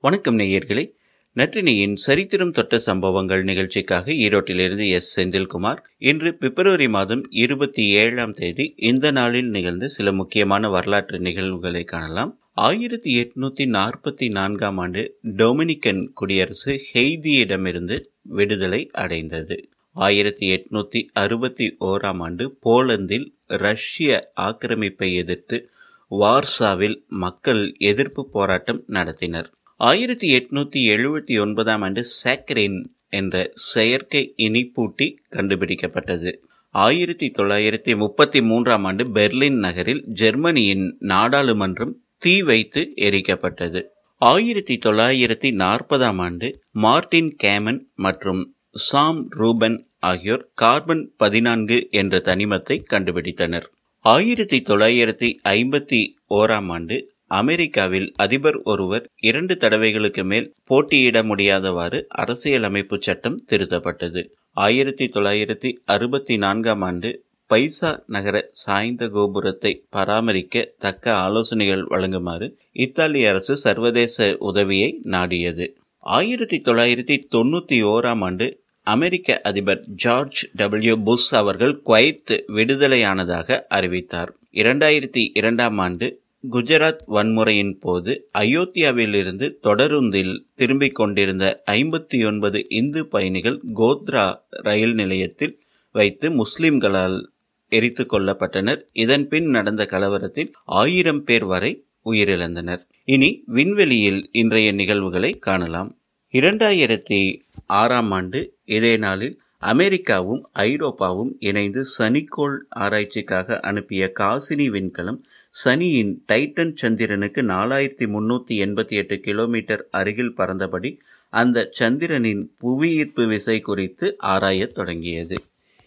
வணக்கம் நேயர்களே. நற்றினியின் சரித்திரம் தொட்ட சம்பவங்கள் நிகழ்ச்சிக்காக ஈரோட்டிலிருந்து எஸ். செந்தில்குமார். இன்று பிப்ரவரி மாதம் இருபத்தி ஏழாம் தேதி இந்த நாளில் நிகழ்ந்த சில முக்கியமான வரலாற்று நிகழ்வுகளை காணலாம். ஆயிரத்தி எட்நூத்தி நாற்பத்தி நான்காம் ஆண்டு டொமினிக்கன் குடியரசு ஹெய்தியிடமிருந்து விடுதலை அடைந்தது. ஆயிரத்தி எட்நூத்தி அறுபத்தி ஓராம் ஆண்டு போலந்தில் ரஷ்ய ஆக்கிரமிப்பை எதிர்த்து வார்சாவில் மக்கள் எதிர்ப்பு போராட்டம் நடத்தினர். ஆயிரத்தி எட்நூத்தி எழுபத்தி ஒன்பதாம் ஆண்டு சாக்கரின் என்ற செயற்கை இனிப்பூட்டி கண்டுபிடிக்கப்பட்டது. ஆயிரத்தி தொள்ளாயிரத்தி முப்பத்தி மூன்றாம் ஆண்டு பெர்லின் நகரில் ஜெர்மனியின் நாடாளுமன்றம் தீ வைத்து எரிக்கப்பட்டது. ஆயிரத்தி தொள்ளாயிரத்தி நாற்பதாம் ஆண்டு மார்டின் கேமன் மற்றும் சாம் ரூபன் ஆகியோர் கார்பன் பதினான்கு என்ற தனிமத்தை கண்டுபிடித்தனர். ஆயிரத்தி தொள்ளாயிரத்தி ஐம்பத்தி ஓராம் ஆண்டு அமெரிக்காவில் அதிபர் ஒருவர் இரண்டு தடவைகளுக்கு மேல் போட்டியிட முடியாதவாறு அரசியலமைப்பு சட்டம் திருத்தப்பட்டது. ஆயிரத்தி தொள்ளாயிரத்தி அறுபத்தி நான்காம் ஆண்டு பைசா நகர சாய்ந்த கோபுரத்தை பராமரிக்க தக்க ஆலோசனைகள் வழங்குமாறு இத்தாலிய அரசு சர்வதேச உதவியை நாடியது. ஆயிரத்தி தொள்ளாயிரத்தி தொண்ணூத்தி ஓராம் ஆண்டு அமெரிக்க அதிபர் ஜார்ஜ் டபிள்யூ புஷ் அவர்கள் குவைத் விடுதலையானதாக அறிவித்தார். இரண்டாயிரத்தி இரண்டாம் ஆண்டு குஜராத் வன்முறையின் போது அயோத்தியாவிலிருந்து தொடருந்தில் திரும்பிக் கொண்டிருந்த ஐம்பத்தி ஒன்பது இந்து பயணிகள் கோத்ரா ரயில் நிலையத்தில் வைத்து முஸ்லிம்களால் எரித்து கொல்லப்பட்டனர். இதன்பின் நடந்த கலவரத்தில் ஆயிரம் பேர் வரை உயிரிழந்தனர். இனி விண்வெளியில் இன்றைய நிகழ்வுகளை காணலாம். இரண்டாயிரத்தி ஆறாம் ஆண்டு இதே நாளில் அமெரிக்காவும் ஐரோப்பாவும் இணைந்து சனிக்கோள் ஆராய்ச்சிக்காக அனுப்பிய காசினி விண்கலம் சனியின் டைட்டன் சந்திரனுக்கு நாலாயிரத்தி முன்னூற்றி எண்பத்தி எட்டு கிலோமீட்டர் அருகில் பறந்தபடி அந்த சந்திரனின் புவியீர்ப்பு விசை குறித்து ஆராயத் தொடங்கியது.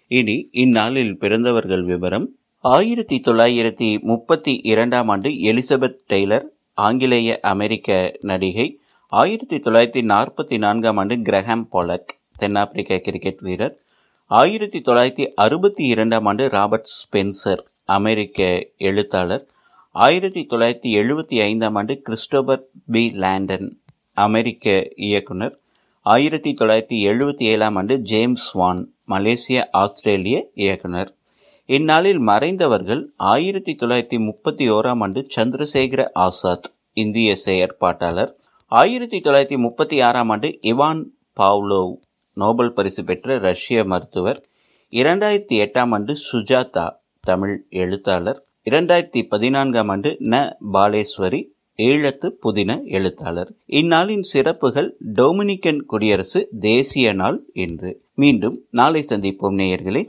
இனி இந்நாளில் பிறந்தவர்கள் விவரம். ஆயிரத்தி தொள்ளாயிரத்தி முப்பத்தி இரண்டாம் ஆண்டு எலிசபெத் டெய்லர் ஆங்கிலேய அமெரிக்க நடிகை. ஆயிரத்தி தொள்ளாயிரத்தி நாற்பத்தி நான்காம் ஆண்டு கிரஹாம் பொலக். தென்னாப்பிரிக்க கிரிக்கெட் வீரர். ஆயிரத்தி தொள்ளாயிரத்தி அறுபத்தி இரண்டாம் ஆண்டு ராபர்ட் ஸ்பென்சர் அமெரிக்க எழுத்தாளர். ஆயிரத்தி தொள்ளாயிரத்தி எழுபத்தி ஐந்தாம் ஆண்டு கிறிஸ்டோபர் பி. லேண்டன் அமெரிக்க இயக்குனர். ஆயிரத்தி தொள்ளாயிரத்தி எழுபத்தி ஏழாம் ஆண்டு ஜேம்ஸ் வான் மலேசிய ஆஸ்திரேலிய இயக்குனர். இந்நாளில் மறைந்தவர்கள் ஆயிரத்தி தொள்ளாயிரத்தி முப்பத்தி ஓராம் ஆண்டு சந்திரசேகர ஆசாத் இந்திய செயற்பாட்டாளர். ஆயிரத்தி தொள்ளாயிரத்தி முப்பத்தி ஆறாம் ஆண்டு இவான் பாவ்லோவ் நோபல் பரிசு பெற்ற ரஷ்ய மருத்துவர். இரண்டாயிரத்தி எட்டாம் ஆண்டு சுஜாதா தமிழ் எழுத்தாளர். இரண்டாயிரத்தி பதினான்காம் ஆண்டு ந. பாலேஸ்வரி ஈழத்து புதின எழுத்தாளர். இந்நாளின் சிறப்புகள் டொமினிக்கன் குடியரசு தேசிய நாள் என்று. மீண்டும் நாளை சந்திப்போம் நேயர்களே.